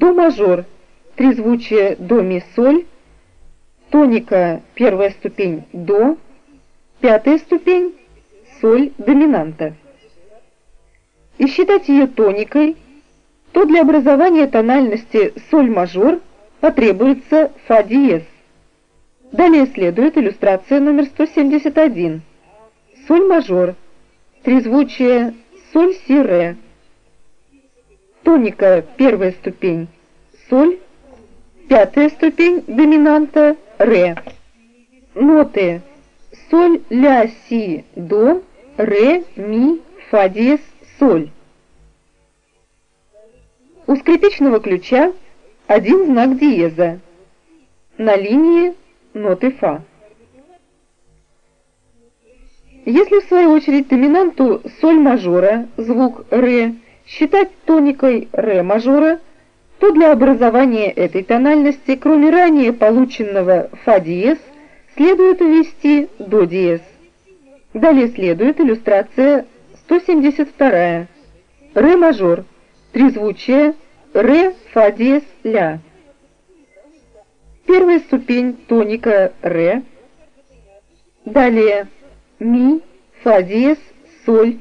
До мажор, трезвучие до ми соль, тоника первая ступень до, пятая ступень соль доминанта. И считать ее тоникой, то для образования тональности соль мажор потребуется фа диез. Далее следует иллюстрация номер 171. Соль мажор, трезвучие соль си ре. Тоника первая ступень соль, пятая ступень доминанта ре. Ноты соль, ля, си, до, ре, ми, фа диез, соль. У скрипичного ключа один знак диеза на линии ноты фа. Если в свою очередь доминанту соль мажора, звук ре, считать тоникой ре мажора, то для образования этой тональности, кроме ранее полученного фа диез, следует ввести до диез. Далее следует иллюстрация 172. Ре мажор. Трезвучие ре, фа диез, ля. Первая ступень тоника ре. Далее ми, фа диез, соль.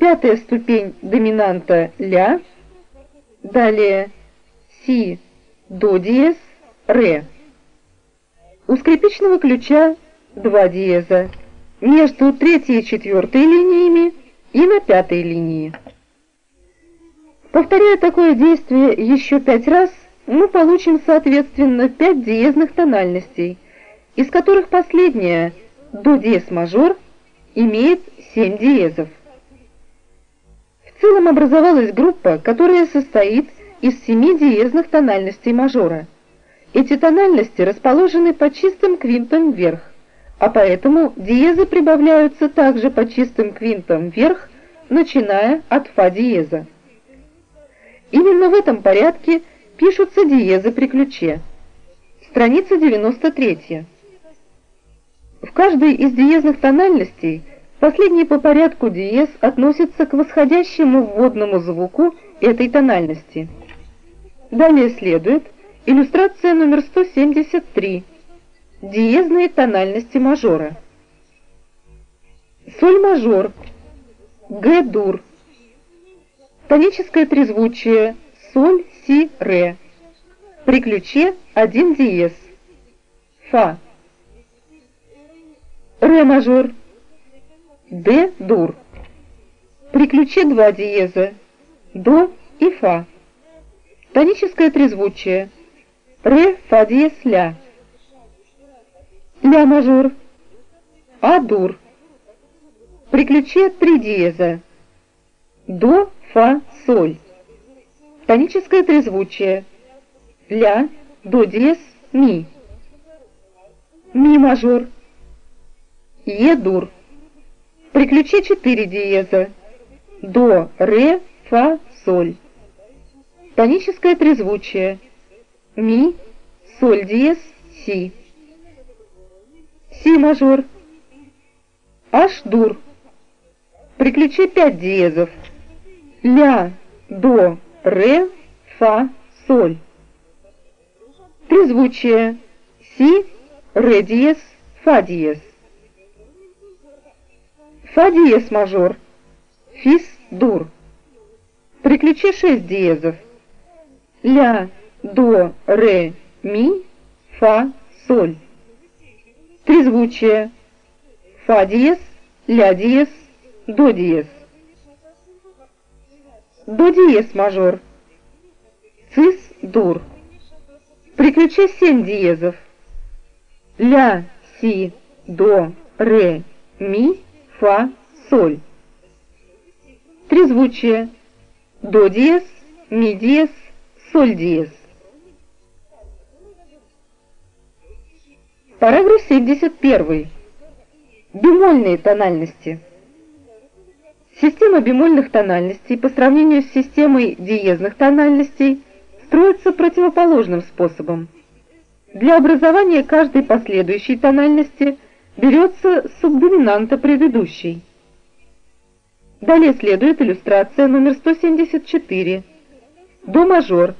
Пятая ступень доминанта ля. Далее си, до диез, ре. У скрипичного ключа два диеза между третьей и четвертой линиями и на пятой линии. Повторяя такое действие еще пять раз, мы получим соответственно пять диезных тональностей, из которых последняя, до диез мажор, имеет семь диезов. Целом образовалась группа, которая состоит из семи диезных тональностей мажора. Эти тональности расположены по чистым квинтам вверх, а поэтому диезы прибавляются также по чистым квинтам вверх, начиная от фа диеза. Именно в этом порядке пишутся диезы при ключе. Страница 93. В каждой из диезных тональностей последний по порядку диез относится к восходящему вводному звуку этой тональности. Далее следует иллюстрация номер 173. Диезные тональности мажора. Соль мажор, Г-дур, тоническое трезвучие соль, си, ре. При ключе один диез. Фа. Ре мажор. Д дур. При ключе два диеза. До и фа. Тоническое трезвучие. Ре, фа диез, ля. Ля мажор. А дур. При ключе три диеза. До, фа, соль. Тоническое трезвучие. Ля, до диез, ми. Ми мажор. Е дур. При ключе четыре диеза. До, ре, фа, соль. Тоническое трезвучие. Ми, соль диез, си. Си мажор. Аш дур. При ключе пять диезов. Ля, до, ре, фа, соль. Трезвучие. Си, ре диез, фа диез. Фа диез мажор. Фис, дур. При ключе шесть диезов ля, до, ре, ми, фа, соль. Трезвучие. Фа диез, ля диез, до диез. До диез мажор. Цис, дур. При ключе семь диезов. Ля, си, до, ре, ми, фа, соль. Трезвучие. До диез, ми диез, соль диез. Параграф 71. Бемольные тональности. Система бемольных тональностей по сравнению с системой диезных тональностей строится противоположным способом. Для образования каждой последующей тональности берется субдоминанта предыдущей. Далее следует иллюстрация номер 174 до мажор –